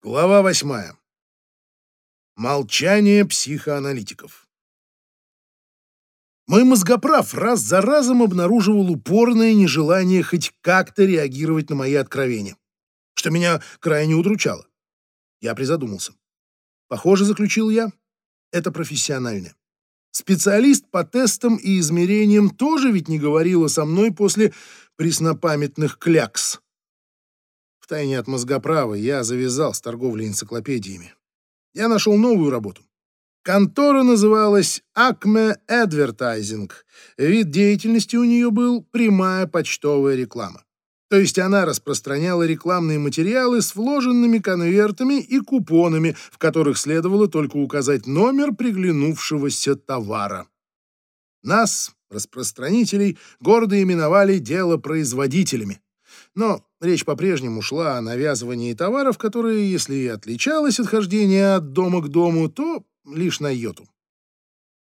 Глава восьмая. Молчание психоаналитиков. Мой мозгоправ раз за разом обнаруживал упорное нежелание хоть как-то реагировать на мои откровения, что меня крайне удручало. Я призадумался. Похоже, заключил я, это профессионально. Специалист по тестам и измерениям тоже ведь не говорила со мной после преснопамятных клякс. Втайне от мозгоправа я завязал с торговлей энциклопедиями. Я нашел новую работу. Контора называлась Acme Advertising. Вид деятельности у нее был прямая почтовая реклама. То есть она распространяла рекламные материалы с вложенными конвертами и купонами, в которых следовало только указать номер приглянувшегося товара. Нас, распространителей, гордо именовали делопроизводителями. Но речь по-прежнему шла о навязывании товаров, которые, если и отличалось от хождения от дома к дому, то лишь на йоту.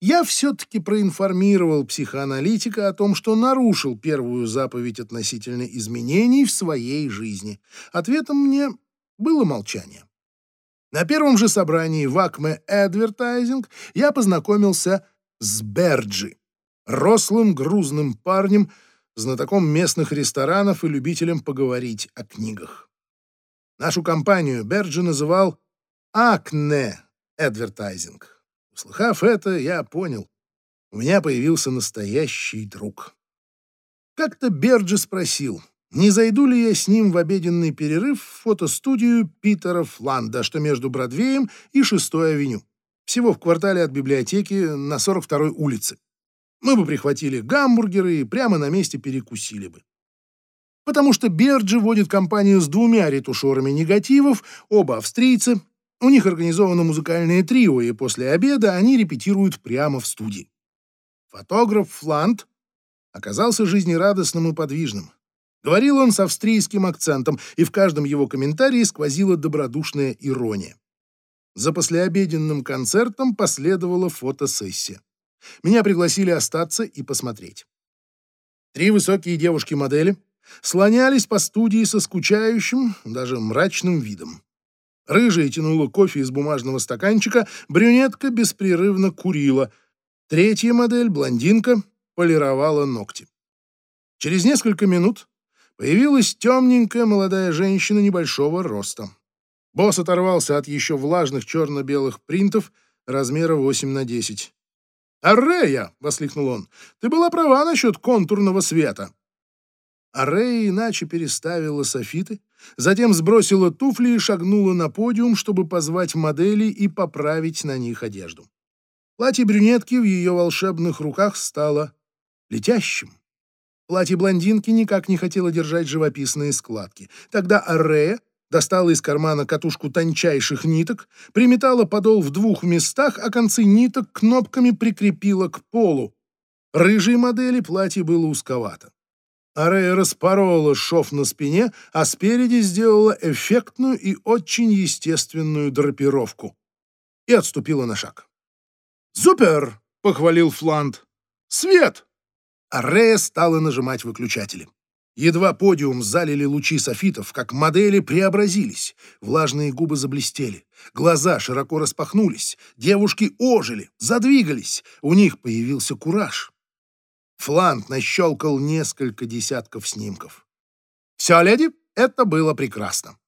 Я все-таки проинформировал психоаналитика о том, что нарушил первую заповедь относительно изменений в своей жизни. Ответом мне было молчание. На первом же собрании в Acme Advertising я познакомился с Берджи, рослым грузным парнем, знатоком местных ресторанов и любителем поговорить о книгах. Нашу компанию Берджи называл «Акне Эдвертайзинг». Услыхав это, я понял, у меня появился настоящий друг. Как-то Берджи спросил, не зайду ли я с ним в обеденный перерыв в фотостудию Питера Фланда, что между Бродвеем и Шестой авеню, всего в квартале от библиотеки на 42-й улице. Мы бы прихватили гамбургеры и прямо на месте перекусили бы. Потому что Берджи водит компанию с двумя ретушерами негативов, оба австрийцы. У них организовано музыкальное трио, и после обеда они репетируют прямо в студии. Фотограф Флант оказался жизнерадостным и подвижным. Говорил он с австрийским акцентом, и в каждом его комментарии сквозила добродушная ирония. За послеобеденным концертом последовала фотосессия. Меня пригласили остаться и посмотреть. Три высокие девушки-модели слонялись по студии со скучающим, даже мрачным видом. Рыжая тянула кофе из бумажного стаканчика, брюнетка беспрерывно курила. Третья модель, блондинка, полировала ногти. Через несколько минут появилась темненькая молодая женщина небольшого роста. Босс оторвался от еще влажных черно-белых принтов размера 8 на 10. «Аррея!» — воскликнул он. «Ты была права насчет контурного света». Аррея иначе переставила софиты, затем сбросила туфли и шагнула на подиум, чтобы позвать модели и поправить на них одежду. Платье брюнетки в ее волшебных руках стало летящим. Платье блондинки никак не хотело держать живописные складки. Тогда Аррея достала из кармана катушку тончайших ниток, приметала подол в двух местах, а концы ниток кнопками прикрепила к полу. Рыжей модели платье было узковато. Арея распорола шов на спине, а спереди сделала эффектную и очень естественную драпировку. И отступила на шаг. «Супер!» — похвалил Фланд. «Свет!» Арея стала нажимать выключатели. Едва подиум залили лучи софитов, как модели преобразились. Влажные губы заблестели, глаза широко распахнулись, девушки ожили, задвигались, у них появился кураж. Флант нащелкал несколько десятков снимков. «Все, леди, это было прекрасно».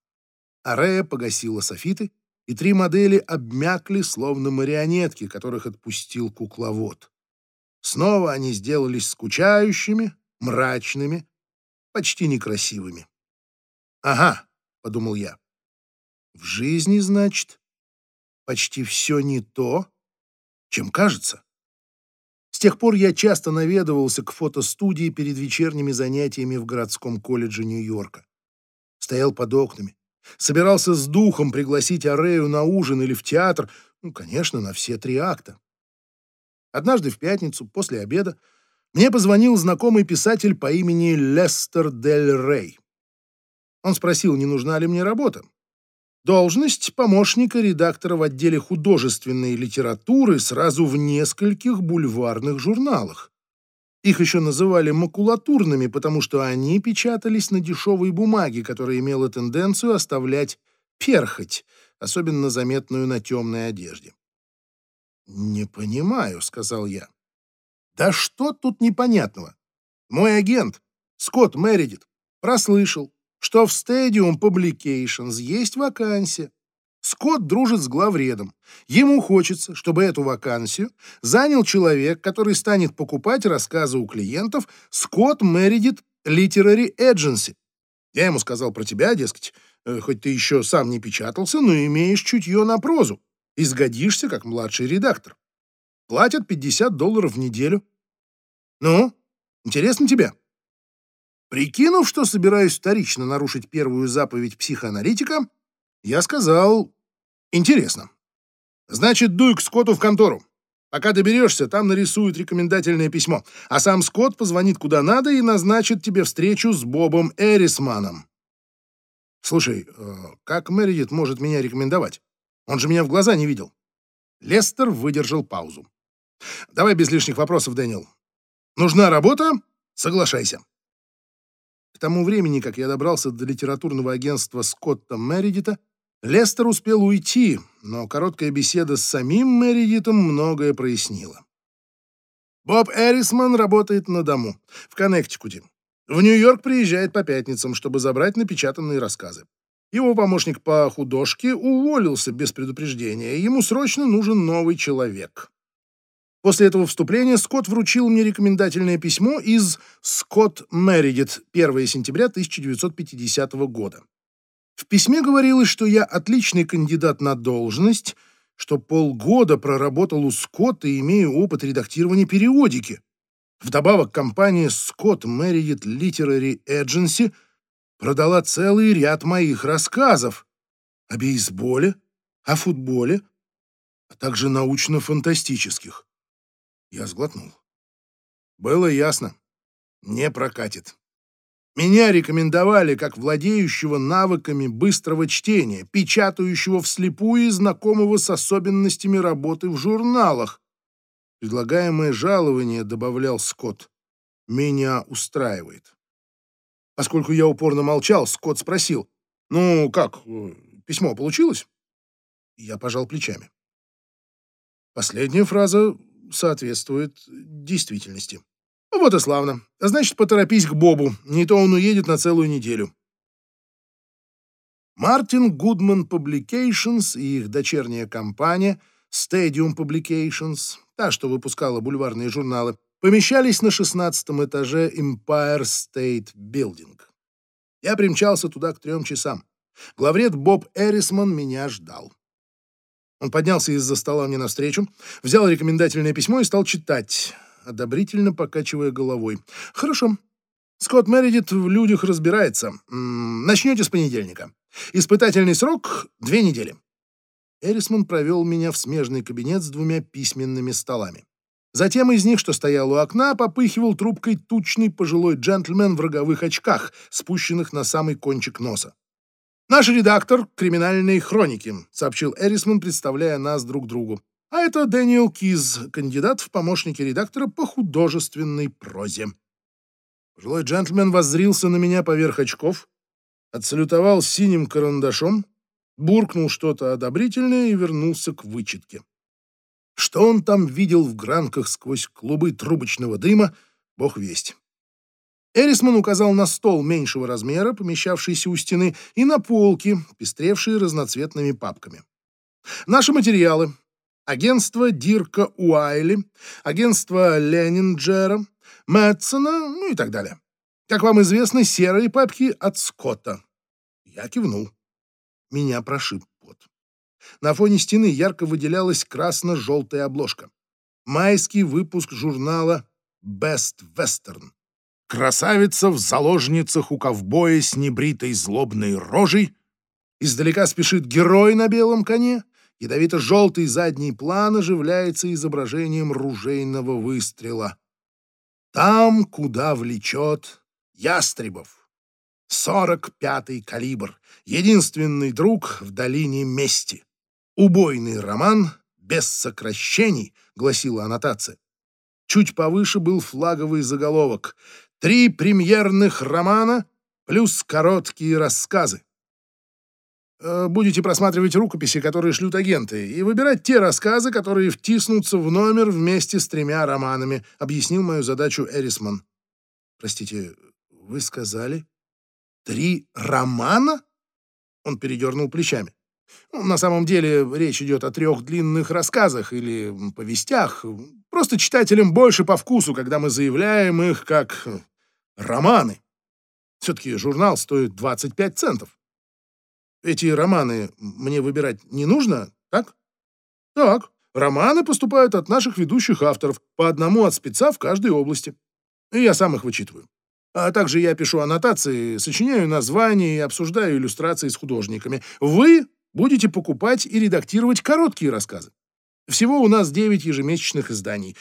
Арея погасила софиты, и три модели обмякли, словно марионетки, которых отпустил кукловод. Снова они сделались скучающими, мрачными, почти некрасивыми. «Ага», — подумал я, — «в жизни, значит, почти все не то, чем кажется». С тех пор я часто наведывался к фотостудии перед вечерними занятиями в городском колледже Нью-Йорка. Стоял под окнами, собирался с духом пригласить Арею на ужин или в театр, ну, конечно, на все три акта. Однажды в пятницу, после обеда, мне позвонил знакомый писатель по имени Лестер Дель Рей. Он спросил, не нужна ли мне работа. Должность помощника редактора в отделе художественной литературы сразу в нескольких бульварных журналах. Их еще называли макулатурными, потому что они печатались на дешевой бумаге, которая имела тенденцию оставлять перхоть, особенно заметную на темной одежде. «Не понимаю», — сказал я. «Да что тут непонятного? Мой агент, Скотт Мередит, прослышал, что в Stadium Publications есть вакансия. Скотт дружит с главредом. Ему хочется, чтобы эту вакансию занял человек, который станет покупать рассказы у клиентов Скотт Мередит Literary Agency. Я ему сказал про тебя, дескать, э, хоть ты еще сам не печатался, но имеешь чутье на прозу и сгодишься как младший редактор. Платят 50 долларов в неделю. Ну, интересно тебе? Прикинув, что собираюсь вторично нарушить первую заповедь психоаналитика, я сказал «Интересно. Значит, дуй к Скотту в контору. Пока доберешься, там нарисуют рекомендательное письмо, а сам Скотт позвонит куда надо и назначит тебе встречу с Бобом Эрисманом. Слушай, э, как Мередит может меня рекомендовать? Он же меня в глаза не видел. Лестер выдержал паузу. Давай без лишних вопросов, Дэниел. Нужна работа? Соглашайся. К тому времени, как я добрался до литературного агентства Скотта Мередита, Лестер успел уйти, но короткая беседа с самим Мередитом многое прояснила. Боб Эрисман работает на дому, в Коннектикуте. В Нью-Йорк приезжает по пятницам, чтобы забрать напечатанные рассказы. Его помощник по художке уволился без предупреждения, ему срочно нужен новый человек. После этого вступления Скотт вручил мне рекомендательное письмо из «Скотт Мередит» 1 сентября 1950 года. В письме говорилось, что я отличный кандидат на должность, что полгода проработал у Скотта и имею опыт редактирования периодики. Вдобавок компания Scott Meredith Literary Agency продала целый ряд моих рассказов о бейсболе, о футболе, а также научно-фантастических. Я сглотнул. Было ясно. Не прокатит. Меня рекомендовали как владеющего навыками быстрого чтения, печатающего вслепую и знакомого с особенностями работы в журналах. Предлагаемое жалование, добавлял Скотт, меня устраивает. Поскольку я упорно молчал, Скотт спросил, «Ну, как, письмо получилось?» Я пожал плечами. Последняя фраза соответствует действительности. Вот и славно. Значит, поторопись к Бобу, не то он уедет на целую неделю. Мартин Гудман Publications и их дочерняя компания Stadium Publications, та, что выпускала бульварные журналы, помещались на шестнадцатом этаже Empire State Building. Я примчался туда к трем часам. Главред Боб Эрисман меня ждал. Он поднялся из-за стола мне навстречу, взял рекомендательное письмо и стал читать, одобрительно покачивая головой. «Хорошо. Скотт Мередит в людях разбирается. начнете с понедельника. Испытательный срок — две недели». Эрисман провел меня в смежный кабинет с двумя письменными столами. Затем из них, что стоял у окна, попыхивал трубкой тучный пожилой джентльмен в роговых очках, спущенных на самый кончик носа. «Наш редактор криминальной хроники», — сообщил Эрисман, представляя нас друг другу. «А это Дэниел Киз, кандидат в помощники редактора по художественной прозе». Пожилой джентльмен воззрился на меня поверх очков, отсалютовал синим карандашом, буркнул что-то одобрительное и вернулся к вычетке. Что он там видел в гранках сквозь клубы трубочного дыма, бог весть. Эрисман указал на стол меньшего размера, помещавшийся у стены, и на полки, пестревшие разноцветными папками. Наши материалы. Агентство Дирка Уайли, агентство Ленинджера, Мэтсона, ну и так далее. Как вам известно, серые папки от Скотта. Я кивнул. Меня прошиб пот. На фоне стены ярко выделялась красно-желтая обложка. Майский выпуск журнала Best Western. Красавица в заложницах у ковбоя с небритой злобной рожей. Издалека спешит герой на белом коне. Ядовито-желтый задний план оживляется изображением ружейного выстрела. Там, куда влечет ястребов. Сорок пятый калибр. Единственный друг в долине мести. Убойный роман без сокращений, гласила аннотация. Чуть повыше был флаговый заголовок Три премьерных романа плюс короткие рассказы. Э, будете просматривать рукописи, которые шлют агенты, и выбирать те рассказы, которые втиснутся в номер вместе с тремя романами, объяснил мою задачу Эрисман. Простите, вы сказали три романа? Он передернул плечами. Ну, на самом деле речь идет о трех длинных рассказах или повестях. Просто читателям больше по вкусу, когда мы заявляем их как э, романы. Все-таки журнал стоит 25 центов. Эти романы мне выбирать не нужно, так? Так, романы поступают от наших ведущих авторов, по одному от спеца в каждой области. И я сам их вычитываю. А также я пишу аннотации, сочиняю названия и обсуждаю иллюстрации с художниками. Вы будете покупать и редактировать короткие рассказы. Всего у нас 9 ежемесячных изданий.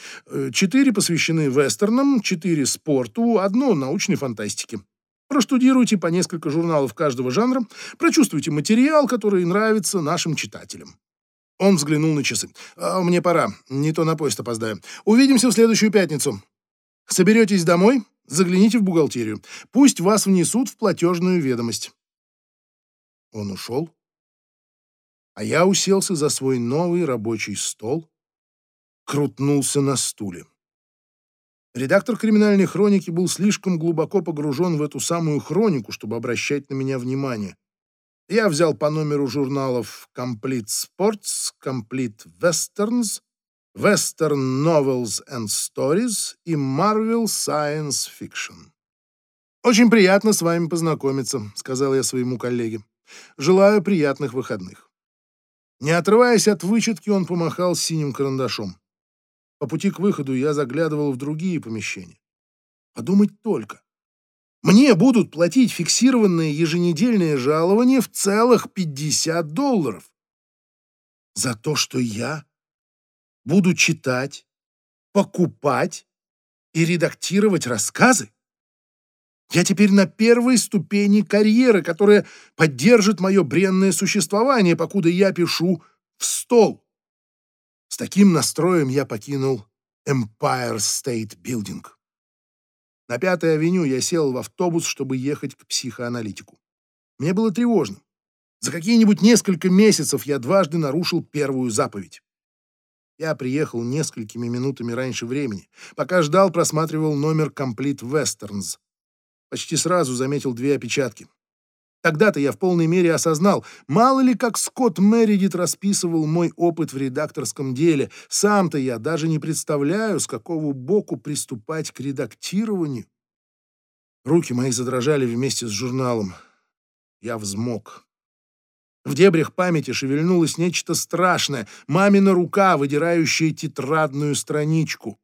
Четыре посвящены вестернам, четыре спорту, одно научной фантастике. Проштудируйте по несколько журналов каждого жанра, прочувствуйте материал, который нравится нашим читателям. Он взглянул на часы. «А, «Мне пора, не то на поезд опоздаю. Увидимся в следующую пятницу. Соберетесь домой, загляните в бухгалтерию. Пусть вас внесут в платежную ведомость». Он ушел, а я уселся за свой новый рабочий стол, крутнулся на стуле. Редактор криминальной хроники был слишком глубоко погружен в эту самую хронику, чтобы обращать на меня внимание. Я взял по номеру журналов Complete Sports, Complete Westerns, Western Novels and Stories и Marvel Science Fiction. «Очень приятно с вами познакомиться», — сказал я своему коллеге. «Желаю приятных выходных». Не отрываясь от вычетки, он помахал синим карандашом. По пути к выходу я заглядывал в другие помещения. Подумать только. Мне будут платить фиксированное еженедельное жалование в целых 50 долларов. За то, что я буду читать, покупать и редактировать рассказы? Я теперь на первой ступени карьеры, которая поддержит мое бренное существование, покуда я пишу в стол. С таким настроем я покинул Empire State Building. На Пятой авеню я сел в автобус, чтобы ехать к психоаналитику. Мне было тревожно. За какие-нибудь несколько месяцев я дважды нарушил первую заповедь. Я приехал несколькими минутами раньше времени. Пока ждал, просматривал номер Complete Westerns. Почти сразу заметил две опечатки. Тогда-то я в полной мере осознал, мало ли как Скотт Мередит расписывал мой опыт в редакторском деле. Сам-то я даже не представляю, с какого боку приступать к редактированию. Руки мои задрожали вместе с журналом. Я взмок. В дебрях памяти шевельнулось нечто страшное, мамина рука, выдирающая тетрадную страничку.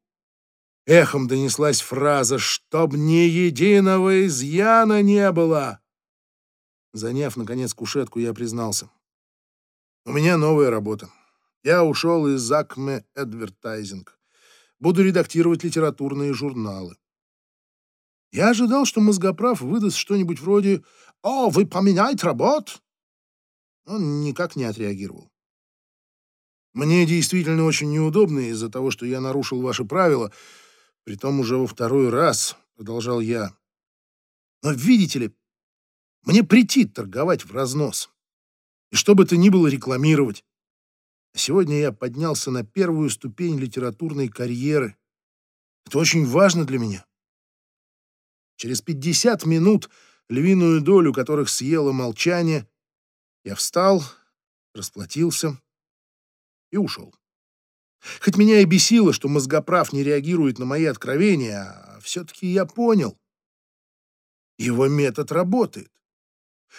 Эхом донеслась фраза «Чтоб ни единого изъяна не было!» Заняв, наконец, кушетку, я признался. «У меня новая работа. Я ушел из Акме Advertising. Буду редактировать литературные журналы». Я ожидал, что мозгоправ выдаст что-нибудь вроде «О, вы поменяете работ?» Он никак не отреагировал. «Мне действительно очень неудобно из-за того, что я нарушил ваши правила, притом уже во второй раз», — продолжал я. «Но видите ли, мне претит торговать в разнос. И что бы то ни было рекламировать. сегодня я поднялся на первую ступень литературной карьеры. Это очень важно для меня. Через 50 минут, львиную долю которых съело молчание, я встал, расплатился и ушел. Хоть меня и бесило, что мозгоправ не реагирует на мои откровения, а все-таки я понял. Его метод работает.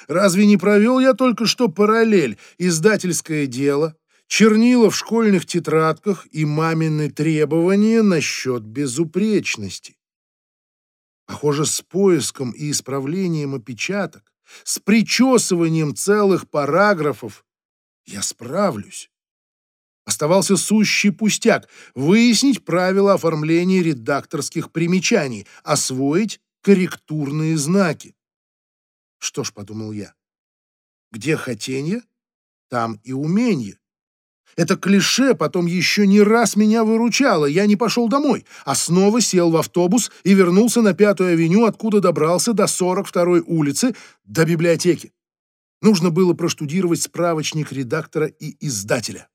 Разве не провел я только что параллель издательское дело, чернила в школьных тетрадках и мамины требования насчет безупречности? Похоже, с поиском и исправлением опечаток, с причесыванием целых параграфов я справлюсь. Оставался сущий пустяк — выяснить правила оформления редакторских примечаний, освоить корректурные знаки. Что ж, подумал я, где хотенье, там и умение. Это клише потом еще не раз меня выручало. Я не пошел домой, а снова сел в автобус и вернулся на Пятую авеню, откуда добрался до 42-й улицы, до библиотеки. Нужно было проштудировать справочник редактора и издателя.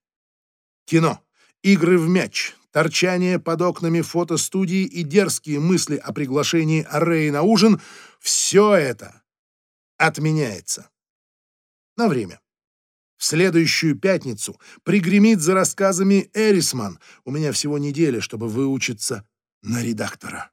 Кино, игры в мяч, торчание под окнами фотостудии и дерзкие мысли о приглашении Арреи на ужин — все это отменяется. На время. В следующую пятницу пригремит за рассказами Эрисман. У меня всего неделя, чтобы выучиться на редактора.